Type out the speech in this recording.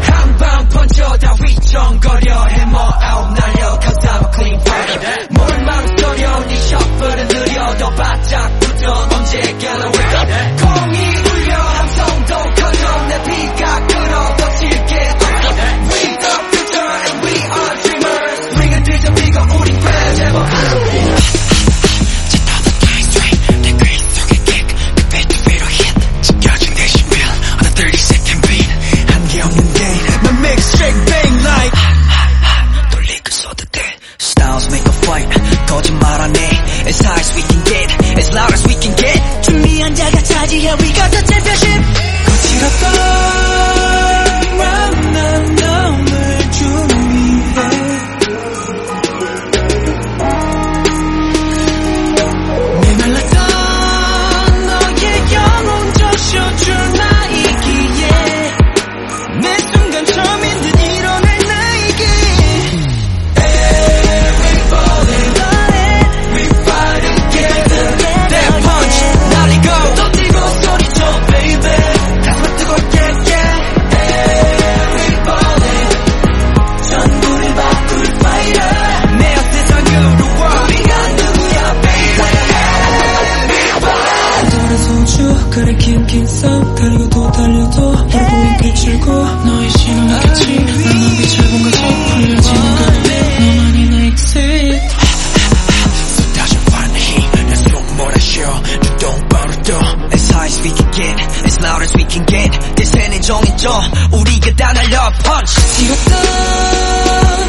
한방 번져다 휘청거려 해머 뭐 아웃 날려 cause I'm clean 꺼려 네 셔플은 느려 더 바짝 붙어. 언제가나 그래 긴긴 싸움 달리고 또 달려도 보인 빛을고 너의 신호 나겠지 나는 빛을 본가 섣불려지는 건데 너만이 내 exit. 다시 환히 날수록 몰아쉬어. 눈동 빠르도 As high as we can get As loud as we can get. 대세는 정해져. 우리가 다 날려. Punch. 지렸던